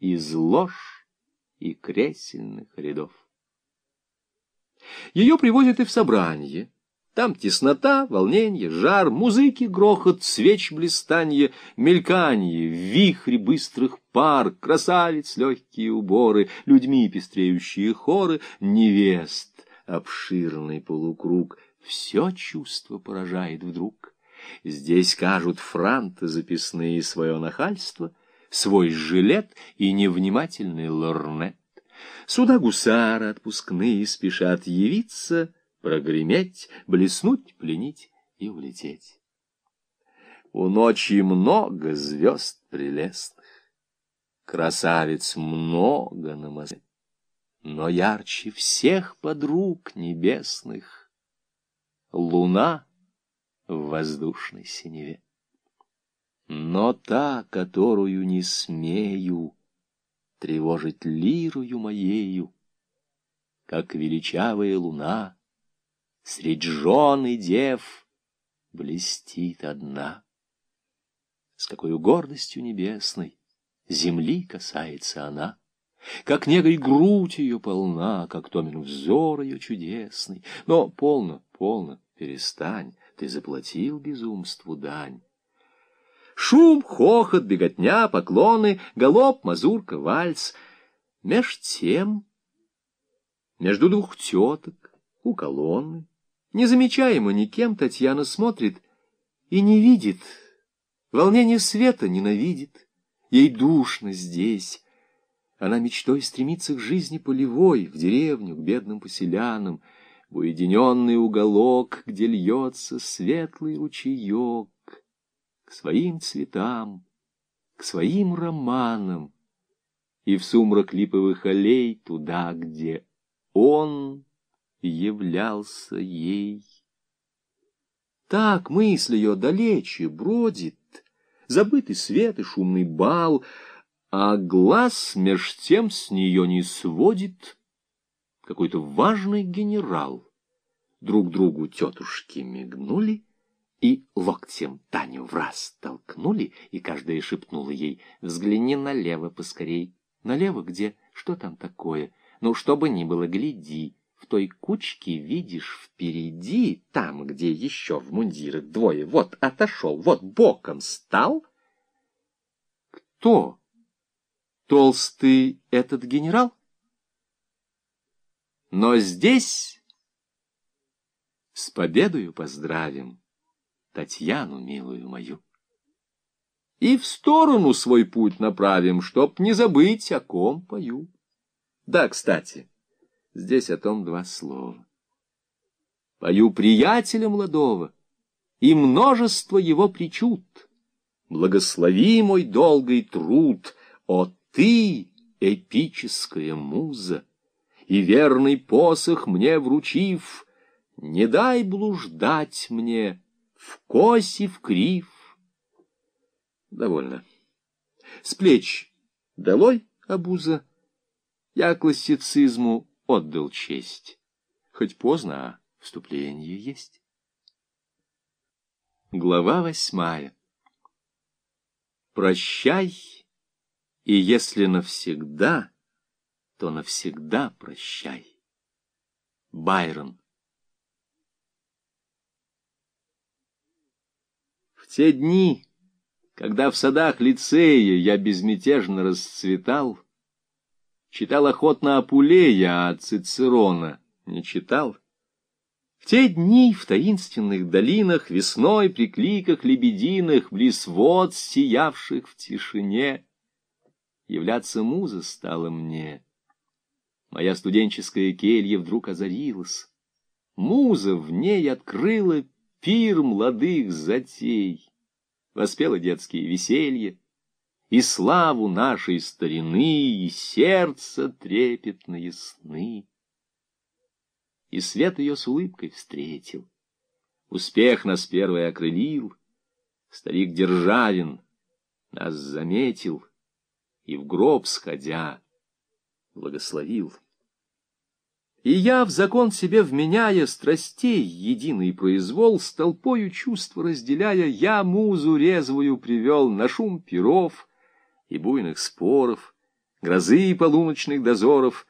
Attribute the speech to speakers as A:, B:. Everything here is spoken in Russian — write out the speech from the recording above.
A: из лож и кресельных рядов. Ее привозят и в собрание. Там теснота, волнение, жар, музыки, грохот, свеч блистанье, мельканье, вихри быстрых пар, красавиц, легкие уборы, людьми пестреющие хоры, невест, обширный полукруг. Все чувство поражает вдруг. Здесь кажут франты записные свое нахальство, свой жилет и невнимательный лорнет. Сюда гусары отпускные спешат явиться, прогреметь, блеснуть, пленить и улететь. У ночи много звезд прелестных, красавиц много на но ярче всех подруг небесных луна в воздушной синеве. Но та, которую не смею тревожить лирую моею, как величавая луна, средь жен и дев блестит одна. С какой гордостью небесной земли касается она, как негой грудь ее полна, как томен взор ее чудесный. Но полно, полно, перестань, ты заплатил безумству дань. Шум, хохот, беготня, поклоны, галоп, мазурка, вальс. Меж тем, между двух теток, у колонны, незамечаемо никем Татьяна смотрит и не видит, волнение света ненавидит, ей душно здесь. Она мечтой стремится к жизни полевой, в деревню, к бедным поселянам, в уединенный уголок, где льется светлый ручеек, к своим цветам, к своим романам и в сумрак липовых аллей туда, где он являлся ей. Так мысль ее далече бродит, забытый свет и шумный бал, а глаз меж тем с нее не сводит какой-то важный генерал. Друг другу тетушки мигнули, и локтем Таню в раз толкнули, и каждая шепнула ей, «Взгляни налево поскорей». «Налево где? Что там такое? Ну, что бы ни было, гляди». В той кучке видишь впереди, там, где еще в мундирах двое, вот отошел, вот боком стал. Кто? Толстый этот генерал? Но здесь с победою поздравим. Татьяну, милую мою. И в сторону свой путь направим, чтоб не забыть, о ком пою. Да, кстати, здесь о том два слова. Пою приятеля молодого и множество его причуд. Благослови мой долгий труд, о ты, эпическая муза, и верный посох мне вручив, не дай блуждать мне, в косе, в крив. Довольно. С плеч долой обуза. Я классицизму отдал честь. Хоть поздно, а вступление есть. Глава восьмая. Прощай, и если навсегда, то навсегда прощай. Байрон. Те дни, когда в садах лицея я безмятежно расцветал, читал охотно Апулея, а Цицерона не читал, в те дни в таинственных долинах, весной при кликах лебединых, близ вод, сиявших в тишине, являться муза стала мне. Моя студенческая келья вдруг озарилась. Муза в ней открыла пир молодых затей, воспела детские веселья, и славу нашей старины, и сердце трепетные сны. И свет ее с улыбкой встретил, успех нас первый окрылил, старик Державин нас заметил и в гроб сходя благословил. И я, в закон себе вменяя страстей единый произвол, с толпою чувства разделяя, я музу резвую привел на шум перов и буйных споров, грозы полуночных дозоров,